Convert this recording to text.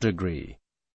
degree.